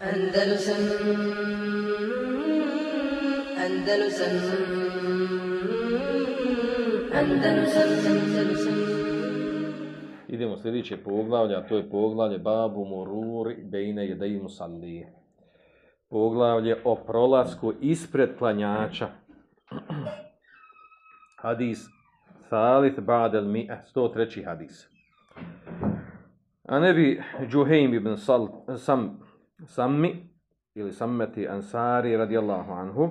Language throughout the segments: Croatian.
Andalusam Andalusam Idemo sljedeće poglavlje, a to je poglavlje Babu Mururi Bejne Jedej Musallije. Poglavlje o prolasku ispred klanjača. Hadis Thalith Ba'del Mi'ah, 103. hadis. A ne bi Džuhejm ibn Sam, Sammi, ili Sammeti Ansari radijallahu anhu,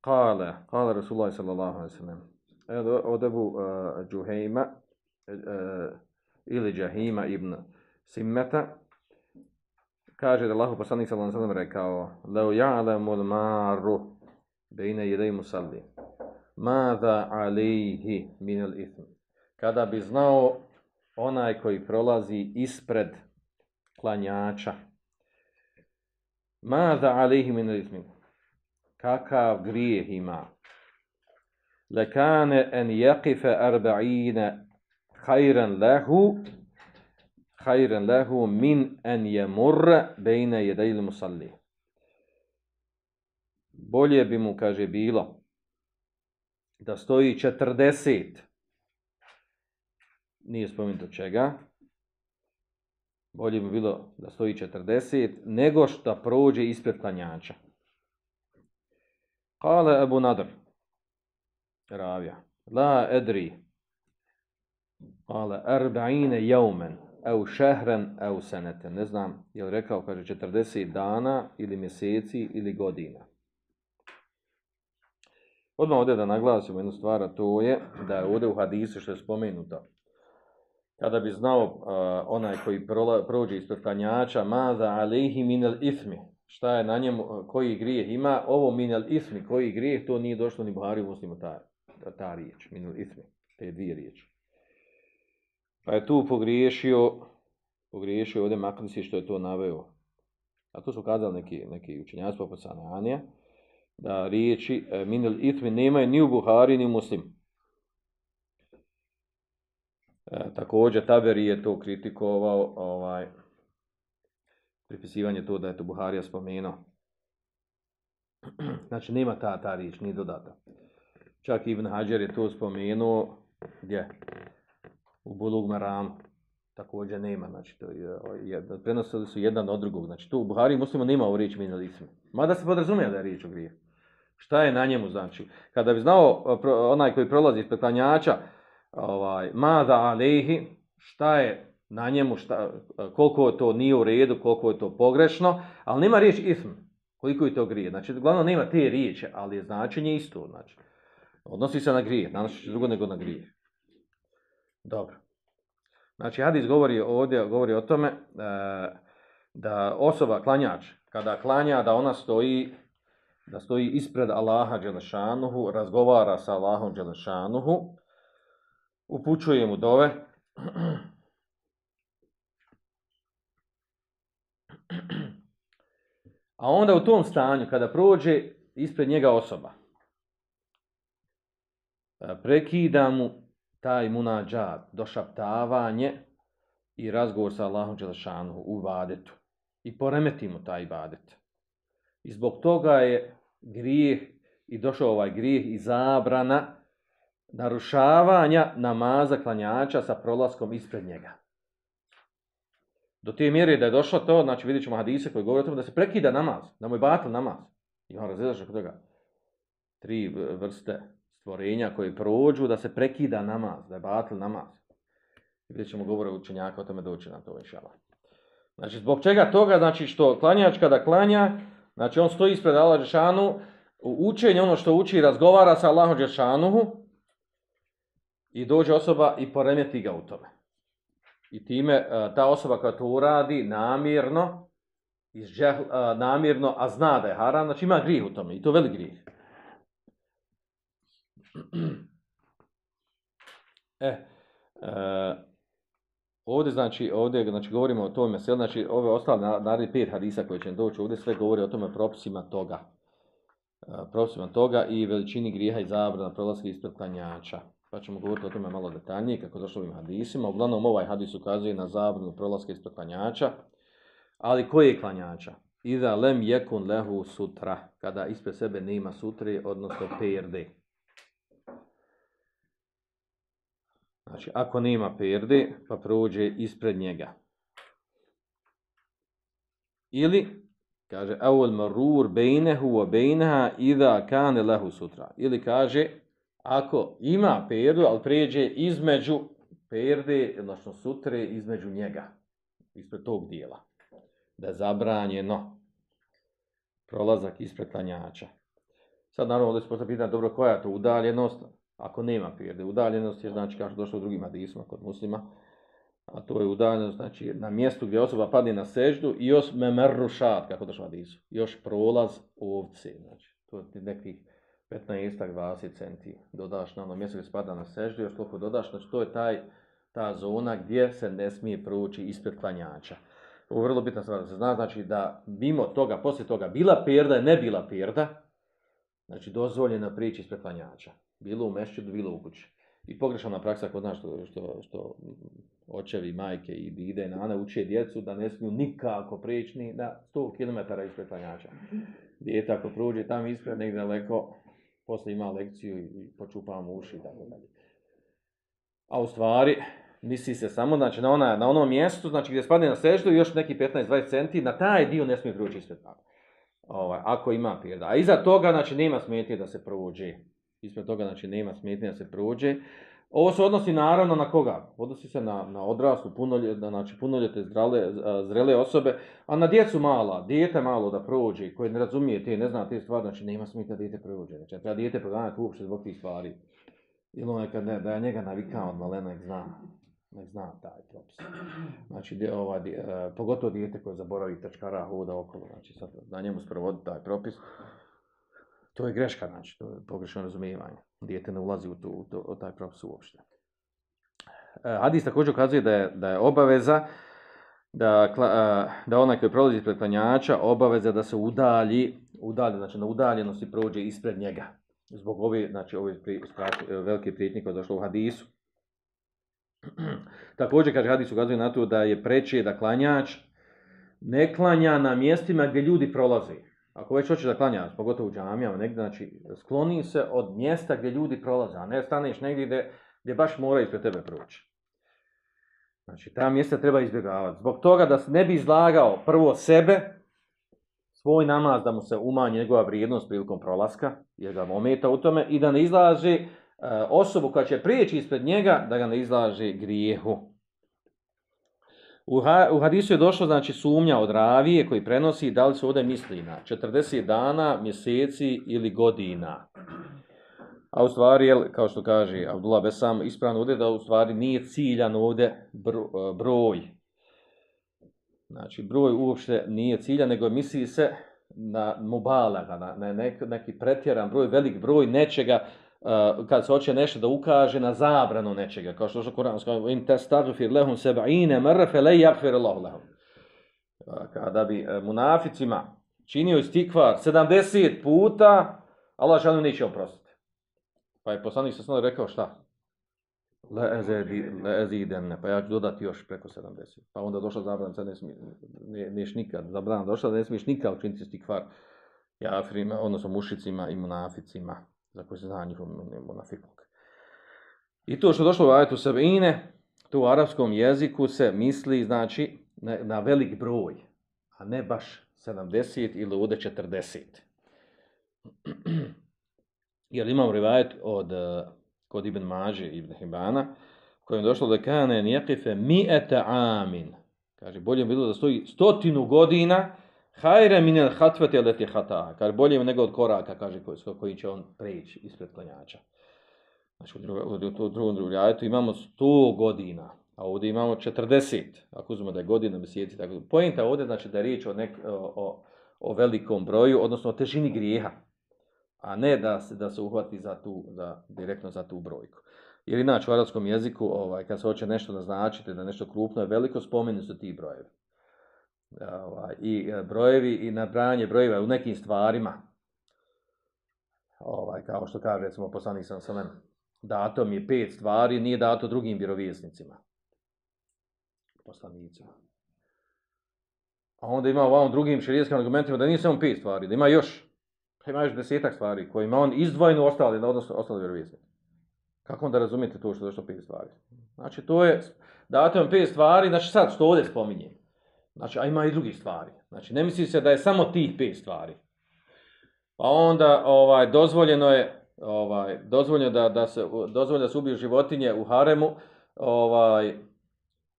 Kale, kale Rasulullah sallallahu alaihi sallam, od Ebu uh, Džuhejma, uh, ili Džahima ibn Simmeta, kaže da Allahu poslanik sallallahu alaihi sallam rekao, Leo ja'lamu maru bejne jedej musalli, mada alihi minel ithm. Kada bi znao onaj koji prolazi ispred klanjača, mada alihi ithm. Kakav grijeh ima? lekane en jakife arba'ine hajran lehu hajran lehu min en jemurre bejne jedejl musalli. Bolje bi mu, kaže, bilo da stoji 40, nije spomenuto čega, bolje bi bilo da stoji 40, nego što prođe ispred klanjača. Kale Abu Nadr, ravija, la edri, kale arba'ine jaumen, au šehren, au seneten. Ne znam, je li rekao, kaže, 40 dana, ili mjeseci, ili godina. Odmah ovdje da naglasimo jednu stvar, a to je da je ovdje u hadisu što je spomenuto. Kada bi znao uh, onaj koji prola, prođe ispred klanjača, maza alihi minel ifmi, šta je na njemu, koji grijeh ima, ovo minel ifmi, koji grijeh, to nije došlo ni Buhari u muslimu ta, ta riječ, minel ifmi, te dvije riječi. Pa je tu pogriješio, pogriješio ovdje Makrisi što je to naveo. A to su kazali neki, neki učenjaci poput Sananija, da riječi e, minel itmi nemaju ni u Buhari ni u muslimu. E, također Taberi je to kritikovao, ovaj, pripisivanje to da je to Buharija spomenuo. Znači nema ta, ta riječ, nije dodata. Čak Ibn Hajar je to spomenuo, gdje? U Bulug Maram. Također nema, znači to je, je, prenosili su jedan od drugog. Znači tu u Buhari muslima nema u riječi minel ismi. Mada se podrazumije da je riječ o grije. Šta je na njemu znači? Kada bi znao onaj koji prolazi ispred klanjača, ovaj, mada alehi, šta je na njemu, šta, koliko to nije u redu, koliko je to pogrešno, ali nema riječ ism, koliko je to grije. Znači, glavno nema te riječi, ali je značenje isto. Znači, odnosi se na grije, nanosi drugo nego na grije. Dobro. Znači, Hadis govori ovdje govori o tome e, da osoba, klanjač, kada klanja, da ona stoji da stoji ispred Allaha Đelešanuhu, razgovara sa Allahom Đelešanuhu, upućuje mu dove, a onda u tom stanju, kada prođe ispred njega osoba, prekida mu taj munađat, došaptavanje i razgovor sa Allahom Đelešanuhu u ibadetu i poremeti mu taj ibadet. I zbog toga je grijeh i došao ovaj grijeh i zabrana narušavanja namaza klanjača sa prolaskom ispred njega. Do te mjere da je došlo to, znači vidjet ćemo hadise koji govore o tome da se prekida namaz, da mu je batil namaz. I on razredaš oko toga. Tri vrste stvorenja koje prođu da se prekida namaz, da je batil namaz. I vidjet ćemo govore učenjaka o tome doći na to, inšala. Znači, zbog čega toga, znači što klanjač kada klanja, znači on stoji ispred Allah Žešanu, u učenju ono što uči, razgovara sa Allahom Žešanuhu i dođe osoba i poremeti ga u tome. I time ta osoba koja to uradi namjerno, izžeh, namjerno, a zna da je haram, znači ima grijeh u tome i to velik grijeh. E, e, ovdje znači, ovdje znači govorimo o tome, znači ove ostale naredni pet hadisa koje će doći, ovdje sve govori o tome propisima toga. E, propisima toga i veličini grijeha i zabrana prolaska ispred klanjača. Pa ćemo govoriti o tome malo detaljnije kako došlo ovim hadisima. Uglavnom ovaj hadis ukazuje na zabranu prolaska ispred klanjača Ali koje klanjača? Iza lem jekun lehu sutra, kada ispred sebe nema sutri, odnosno perde. Znači, ako nema perde, pa prođe ispred njega. Ili, kaže, awal marur bejnehu wa bejneha idha kane lehu sutra. Ili kaže, ako ima perdu, ali pređe između perde, odnosno sutre, između njega, ispred tog dijela. Da je zabranjeno prolazak ispred klanjača. Sad naravno ovdje se postavlja pitanje, dobro, koja je to udaljenost? Ako nema perde, udaljenost je znači kao što došlo u drugim hadisima kod muslima, a to je udaljenost znači na mjestu gdje osoba padne na seždu i još memerru šat, kako došlo hadisu, još prolaz ovce, znači to je nekih 15-20 centi dodaš na ono mjesto gdje spada na seždu, još koliko dodaš, znači to je taj, ta zona gdje se ne smije proći ispred klanjača. Ovo je vrlo bitna stvar da se zna, znači da mimo toga, poslije toga, bila perda, ne bila perda, znači dozvoljena prići ispred klanjača. Bilo u mešćudu, bilo u kući. I pogrešana praksa kod nas što, što, što očevi, majke i dide nane uče djecu da ne smiju nikako prići ni na 100 km ispred klanjača. Dijete ako prođe tam ispred negdje daleko, poslije ima lekciju i počupa mu uši i tako dalje. A u stvari, misli se samo znači, na, ona, na onom mjestu, znači gdje spadne na seždu još neki 15-20 centi, na taj dio ne smije proći ispred. Ovaj, ako ima pirda. A iza toga, znači, nema smetnje da se prođe. Ispred toga, znači, nema smetnje da se prođe. Ovo se odnosi naravno na koga? Odnosi se na, na odraslu, punolje, znači punoljete zrale, zrele osobe, a na djecu mala, dijete malo da prođe, koje ne razumije te, ne zna te stvari, znači nema da dijete prođe. Znači, treba dijete proganjati uopšte zbog tih stvari. Ili onaj kad ne, da je njega navikao od malena, nek zna, nek zna taj propis. Znači, ovaj, e, pogotovo dijete koje zaboravi trčkara, hoda okolo, znači sad da njemu sprovoditi taj propis, to je greška, znači, to je pogrešno razumijevanje. Dijete ne ulazi u, tu, u, to, u taj propis uopšte. E, Hadis također ukazuje da je, da je obaveza da, e, da onaj koji prolazi ispred klanjača, obaveza da se udalji, udalji, znači na udaljenosti prođe ispred njega. Zbog ove, znači, ove pri, sprat- velike prijetnje koje je došlo u hadisu. Također, kaže hadis ukazuje na to da je preče da klanjač ne klanja na mjestima gdje ljudi prolaze. Ako već hoćeš da klanjaš, pogotovo u džamijama, negdje, znači, skloni se od mjesta gdje ljudi prolaze, a ne staneš negdje gdje, gdje baš mora ispred tebe proći. Znači, ta mjesta treba izbjegavati. Zbog toga da ne bi izlagao prvo sebe, svoj namaz da mu se umanji njegova vrijednost prilikom prolaska, jer ga ometa u tome, i da ne izlaže osobu koja će prijeći ispred njega, da ga ne izlaže grijehu. U, ha, hadisu je došlo znači sumnja od ravije koji prenosi da li se ovdje misli na 40 dana, mjeseci ili godina. A u stvari, jel, kao što kaže Abdullah Besam, ispravno ovdje da u stvari nije ciljan ovdje bro- broj. Znači, broj uopšte nije ciljan, nego misli se na mubalaga, na, neki pretjeran broj, velik broj nečega, uh, kad se hoće nešto da ukaže na zabranu nečega, kao što je Kur'an in tastagfir lehum seba'ine marra fe lej yakfir Allahu lehum. Uh, Kada bi uh, munaficima činio istikvar 70 puta, Allah žalno neće oprostiti. Pa je poslanik sa rekao šta? Le ezedi, le ezidenne, pa ja ću dodati još preko 70. Pa onda došla zabrana, sad ne smije, ne, neš nikad, zabrana došla da ne smiješ nikad učiniti istikvar jafrima, odnosno mušicima i munaficima, za koje se zna njihov munafikluk. I to što je došlo u ajetu Sabine, to u arapskom jeziku se misli, znači, na, na velik broj, a ne baš 70 ili ovdje 40. Jer imam rivajet od kod Ibn Mađe i Ibn Hibana, kojem je došlo da kane nijekife mi'ete amin. Kaže, bolje bi bilo da stoji stotinu godina, hajre minel hatvete leti hata. Kaže, bolje nego od koraka, kaže, koji, koji će on preći ispred klanjača. Znači, u drugom, drugom, drugom ajetu imamo 100 godina, a ovdje imamo 40. Ako uzmemo da je godina, mjeseci, tako. Pojenta ovdje, znači, da je riječ o, nek, o, o, o velikom broju, odnosno o težini grijeha a ne da se, da se uhvati za tu, za, direktno za tu brojku. Jer inače u arabskom jeziku, ovaj, kad se hoće nešto naznačiti, da nešto krupno je veliko, spomenu su ti brojevi. Ovaj, I brojevi i nabranje brojeva u nekim stvarima, ovaj, kao što kaže, recimo, poslanik sam sam datom je pet stvari, nije dato drugim vjerovjesnicima. Poslanicima. A onda ima ovom drugim širijskim argumentima da nije samo pet stvari, da ima još, da ima još desetak stvari kojima on izdvojeno ostali, na odnosu ostali vjerovjesnici. Kako onda razumijete to što došlo pet stvari? Znači to je, date vam pet stvari, znači sad što ovdje spominjem. Znači, a ima i drugih stvari. Znači, ne misli se da je samo tih pet stvari. Pa onda ovaj, dozvoljeno je ovaj, dozvoljeno da, da se dozvoljeno da se ubiju životinje u haremu, ovaj,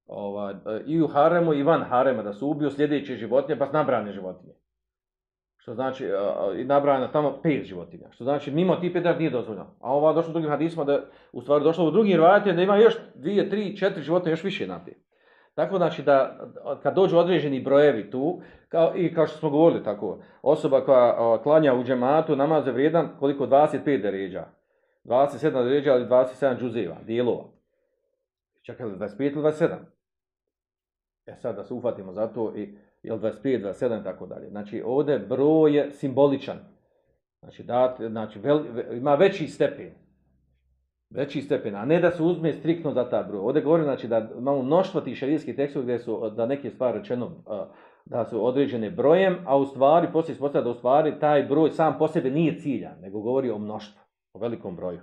ovaj, i u haremu i van harema da se ubiju sljedeće životinje, pa nabrane životinje. Što znači, i nabrana tamo pet životinja. Što znači, mimo tih pet nije dozvoljeno. A ova došlo u drugim hadisima da, u stvari došlo u drugim rivajatima da ima još dvije, tri, četiri životinje, još više na te. Tako znači da kad dođu određeni brojevi tu, kao, i kao što smo govorili tako, osoba koja o, klanja u džematu namaz je vrijedan koliko 25 deređa. 27 deređa ili 27 džuzeva, dijelova. Čekaj, 25 ili 27? E sad da se uhvatimo za to i jel 25, 27 i tako dalje. Znači ovdje broj je simboličan. Znači, dat, znači vel, ima veći stepen. Veći stepen, a ne da se uzme striktno za ta broj. Ovdje govorim znači, da imamo mnoštvo tih šarijskih tekstova gdje su da neke stvari rečeno da su određene brojem, a u stvari poslije ispostavlja da u stvari taj broj sam po sebi nije ciljan, nego govori o mnoštvu, o velikom broju.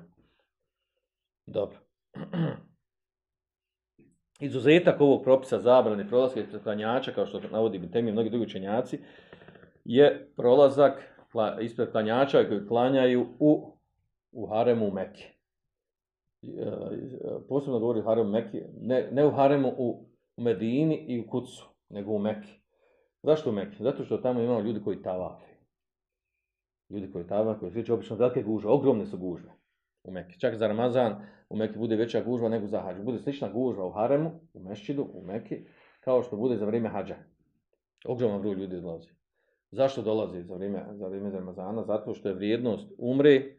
Dobro. Izuzetak ovog propisa zabrane prolaska ispred klanjača, kao što navodi temi mnogi drugi učenjaci, je prolazak ispred klanjača koji klanjaju u, u haremu u Mekke. Posebno govori u Mekke, ne, ne u haremu u, Medini i u Kucu, nego u Mekke. Zašto u Mekke? Zato što tamo imamo ljudi koji tavafe. Ljudi koji tavafe, koji sviđa obično velike gužve, ogromne su gužve u Mekke. Čak za Ramazan u Mekke bude veća gužva nego za hađu. Bude slična gužva u Haremu, u Mešćidu, u Mekke, kao što bude za vrijeme hađa. Ogroman broj ljudi dolazi. Zašto dolazi za vrijeme, za vrijeme Ramazana? Zato što je vrijednost umre,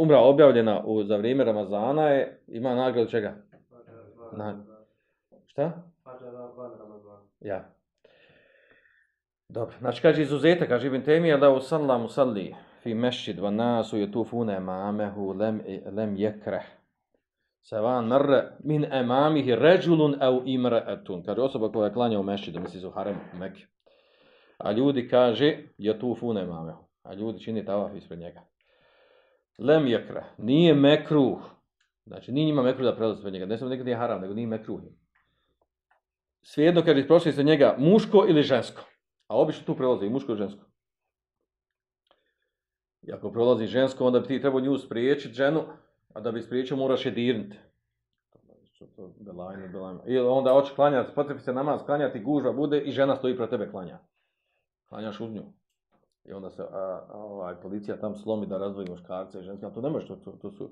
umra objavljena u, za vrijeme Ramazana je, ima nagradu čega? Na, šta? Ja. Dobro, znači kaže izuzetak, kaže Ibn Temija da u sallamu salli fi mešćid va nasu je tu fune mamehu lem, lem jekreh. Savan mrre min emamihi ređulun au imraetun. Kaže osoba koja klanja u mešćidu, misli su harem u Mekke. A ljudi kaže je tu fune mamehu. A ljudi čini tavaf ispred njega. Lem jekreh. Nije mekruh. Znači nije njima mekruh da prelazi njega. Ne samo nekad nije haram, nego nije mekruh. Svijedno kaže prošli ispred njega muško ili žensko. A obično tu prelazi i muško i žensko. I ako prolazi žensko, onda bi ti trebao nju spriječiti ženu, a da bi spriječio moraš je dirniti. Belajno, belajno. I onda hoće klanjati, potrebi se namaz klanjati, gužva bude i žena stoji pro tebe klanja. Klanjaš uz nju. I onda se a, ovaj, policija tam slomi da razdvoji muškarce i ženske, ali to ne može, to, to, su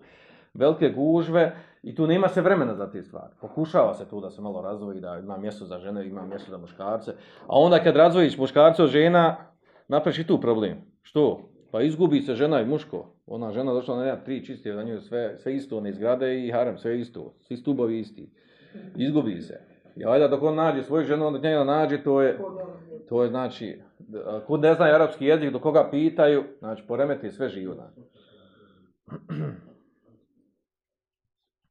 velike gužve i tu nema se vremena za te stvari. Pokušava se tu da se malo razdvoji, da ima mjesto za žene, ima mjesto za muškarce. A onda kad razdvojiš muškarce od žena, napraviš i tu problem. Što? Pa izgubi se žena i muško. Ona žena došla na jedna tri čistije, na nju sve, sve isto, one izgrade i harem, sve isto. Svi stubovi isti. Izgubi se. I valjda dok on nađe svoju ženu, onda njega nađe, to je, to je znači, kud ne zna arapski jezik, do koga pitaju, znači poremeti sve živo. Znači.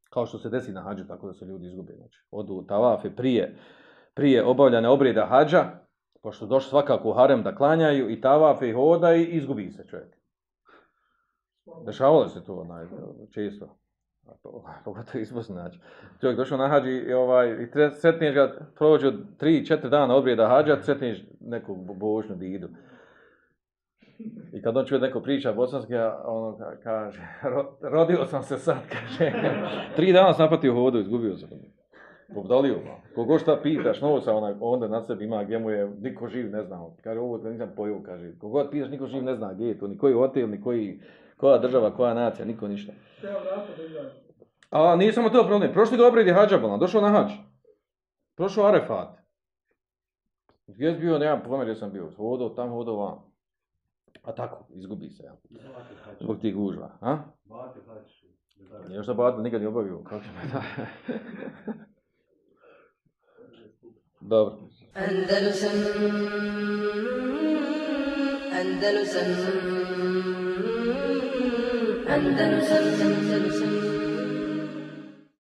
Kao što se desi na hađu, tako da se ljudi izgube. Znači, odu u tavafe prije, prije obavljane obreda hađa, pošto došli svakako u harem da klanjaju i tavafe i hoda i izgubi se čovjek. Dešavalo se to onaj, često. Pogotovo izbosni znači. Čovjek došao na hađi i, ovaj, i sretniješ ga, prođe od 3-4 dana obrijeda hađa, sretniješ neku božnu didu. I kad on čuje neko priča bosanski, ono kaže, rodio sam se sad, kaže. Tri dana sam napatio hodu, izgubio sam. Pobdalio ma. Kogo šta pitaš, novo sam onaj, onda na sebi ima gdje mu je, niko živ ne zna. Kaže, ovo da nisam pojel, kaže. Kogo pitaš, niko živ ne zna gdje je to, ni koji hotel, ni koji, koja država, koja nacija, niko ništa. A nije samo to problem. Prošli ga obredi hađa došao na hađ. Prošao Arefat. Gdje si bio, nemam pojma gdje sam bio. Hodao, tam hodao vam. A tako, izgubi se. Ja. Zbog tih gužva. A? Još da bate nikad nije obavio. Kako će da? Dobro. Andalusam Andalusam Andalusam Andalusam